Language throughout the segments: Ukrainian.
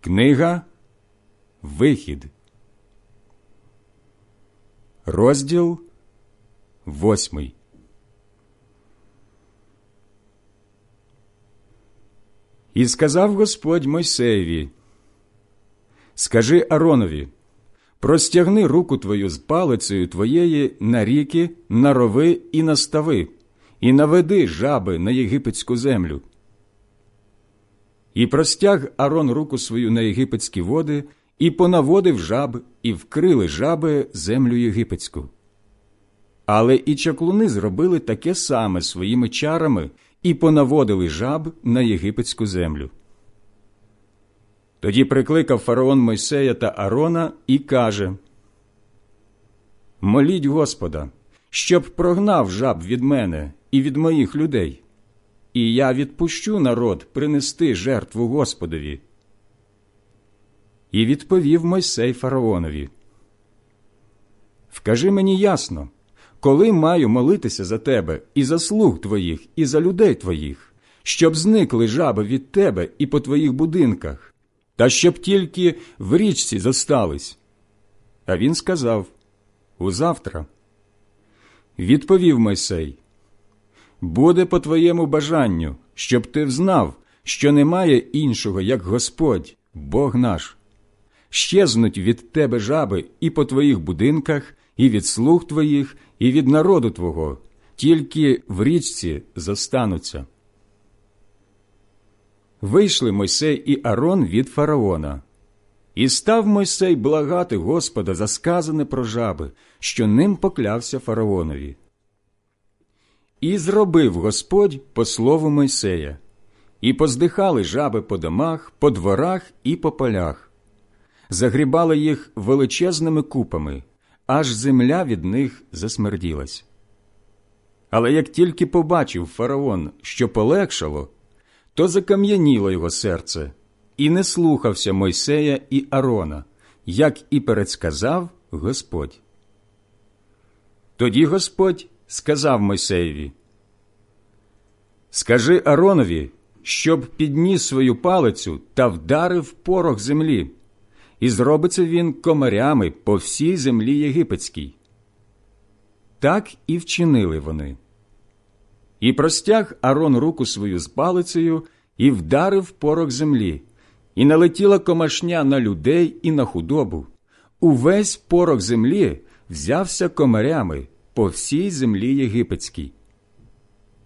Книга Вихід, розділ восьмий. І сказав Господь Мойсеєві, Скажи Аронові, простягни руку твою з палицею твоєї на ріки, на рови і на стави, і наведи жаби на єгипетську землю. І простяг Арон руку свою на єгипетські води, і понаводив жаб, і вкрили жаби землю єгипетську. Але і чаклуни зробили таке саме своїми чарами і понаводили жаб на єгипетську землю. Тоді прикликав фараон Мойсея та Арона і каже Моліть Господа, щоб прогнав жаб від мене і від моїх людей і я відпущу народ принести жертву Господові. І відповів Мойсей фараонові. Вкажи мені ясно, коли маю молитися за тебе і за слуг твоїх, і за людей твоїх, щоб зникли жаби від тебе і по твоїх будинках, та щоб тільки в річці зостались. А він сказав Узавтра. Відповів Мойсей буде по твоєму бажанню, щоб ти взнав, що немає іншого, як Господь, Бог наш. Щезнуть від тебе жаби і по твоїх будинках, і від слуг твоїх, і від народу твого, тільки в річці зостануться. Вийшли Мойсей і Арон від фараона. І став Мойсей благати Господа за сказане про жаби, що ним поклявся фараонові. І зробив Господь по слову Мойсея, і поздихали жаби по домах, по дворах і по полях, загрібали їх величезними купами, аж земля від них засмерділась. Але як тільки побачив фараон, що полегшало, то закам'яніло його серце, і не слухався Мойсея і Арона, як і передсказав Господь. Тоді Господь сказав Мойсеєві, Скажи Аронові, щоб підніс свою палицю та вдарив порох землі, і зробиться він комарями по всій землі єгипетській. Так і вчинили вони. І простяг Арон руку свою з палицею і вдарив порох землі, і налетіла комашня на людей і на худобу. Увесь порох землі взявся комарями по всій землі єгипетській.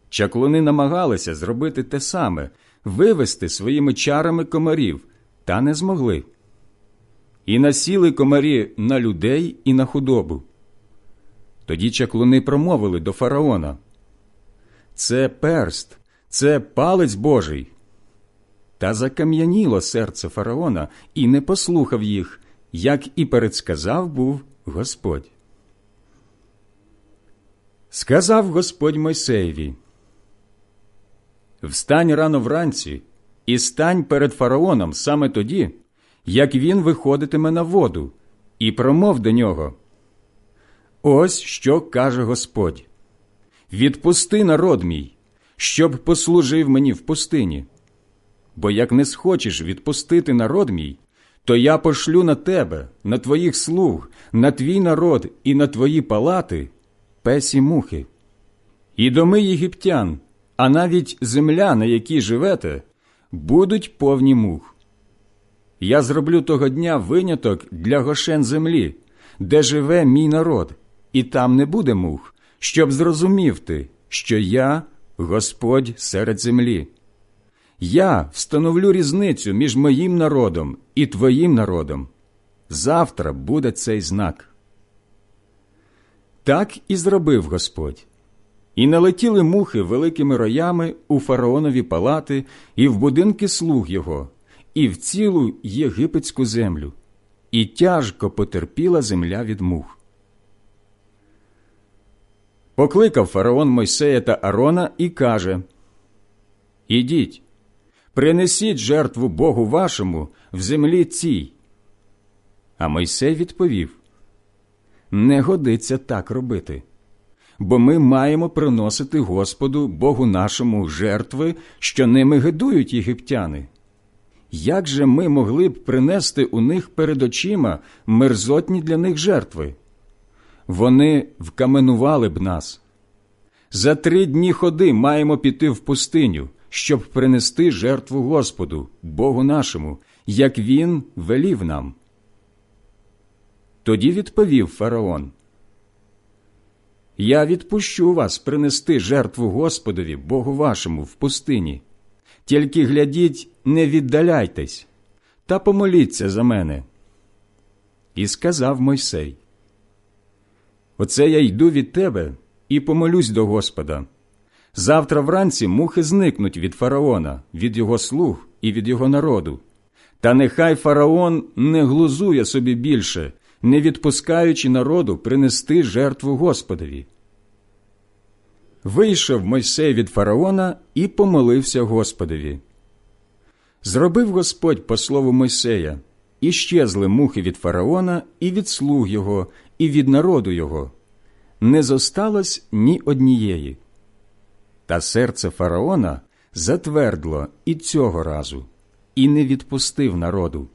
Чаклуни намагалися зробити те саме вивести своїми чарами комарів, та не змогли. І насіли комарі на людей і на худобу. Тоді чаклуни промовили до фараона Це перст, це палець Божий. Та закам'яніло серце фараона і не послухав їх, як і передсказав був Господь. Сказав Господь Мойсеєві Встань рано вранці і стань перед фараоном саме тоді, як він виходитиме на воду, і промов до нього. Ось що каже Господь: Відпусти народ мій, щоб послужив мені в пустині. Бо як не схочеш відпустити народ мій, то я пошлю на тебе, на твоїх слуг, на твій народ і на твої палати песі мухи. І доми єгиптян, а навіть земля, на якій живете, будуть повні мух. Я зроблю того дня виняток для гошен землі, де живе мій народ, і там не буде мух, щоб зрозумів ти, що я Господь серед землі. Я встановлю різницю між моїм народом і твоїм народом. Завтра буде цей знак. Так і зробив Господь. І налетіли мухи великими роями у фараонові палати, і в будинки слуг його, і в цілу єгипетську землю, і тяжко потерпіла земля від мух. Покликав фараон Мойсея та Арона і каже Ідіть, принесіть жертву Богу вашому в землі цій. А Мойсей відповів Не годиться так робити бо ми маємо приносити Господу Богу нашому жертви, що ними гидують єгиптяни. як же ми могли б принести у них перед очима мерзотні для них жертви? Вони вкаменували б нас. За три дні ходи маємо піти в пустиню, щоб принести жертву Господу, Богу нашому, як Він велів нам. Тоді відповів фараон. Я відпущу вас принести жертву Господові, Богу вашому, в пустині. Тільки глядіть, не віддаляйтесь, та помоліться за мене. І сказав Мойсей: Оце я йду від тебе і помолюсь до Господа. Завтра вранці мухи зникнуть від фараона, від його слуг і від його народу. Та нехай фараон не глузує собі більше, не відпускаючи народу принести жертву Господові. Вийшов Мойсей від фараона і помолився Господові. Зробив Господь по слову Мойсея, і щезли мухи від фараона, і від слуг його, і від народу його. Не зосталось ні однієї. Та серце фараона затвердло і цього разу, і не відпустив народу.